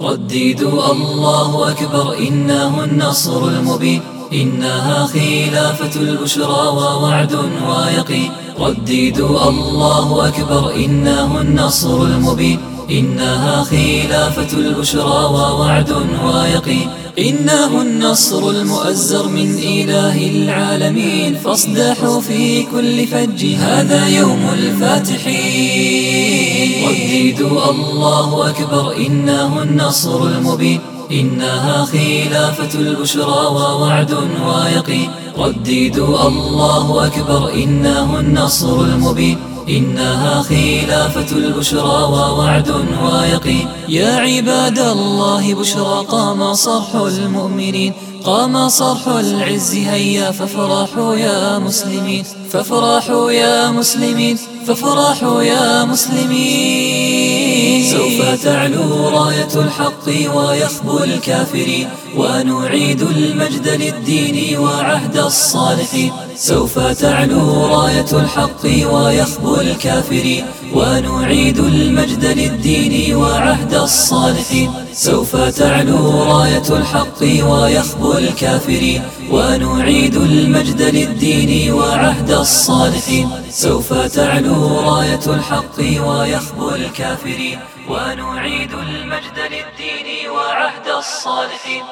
رددوا الله أكبر إنه النصر المبين إنها خلافة البشرى ووعد ويقين رددوا الله أكبر إنه النصر المبين إنها خلافة البشرى ووعد ويقين إنه النصر المؤزر من إله العالمين فاصدحوا في كل فج هذا يوم الفاتحين رددوا الله أكبر إنه النصر المبين. إنها خلافة البشرى ووعد ويقين. رددوا الله أكبر إنه النصر المبين. إنها خلافة البشرى ووعد ويقين. يا عباد الله بشرى قام صرح المؤمنين. قام صرح العز هيا فافرحوا يا مسلمين. فافرحوا يا مسلمين فافرحوا يا مسلمين. تعلو راية الحق ويخبو الكافرين ونعيد المجد للدين وعهد الصالحين سوف تعلو راية الحق ويخبو الكافرين ونعيد المجد للدين وعهد الصالحين سوف تعلو راية الحق ويخبو الكافرين ونعيد المجد للدين وعهد الصالحين سوف تعلو راية الحق ويخبو الكافرين ونعيد المجد للدين وعهد الصالحين.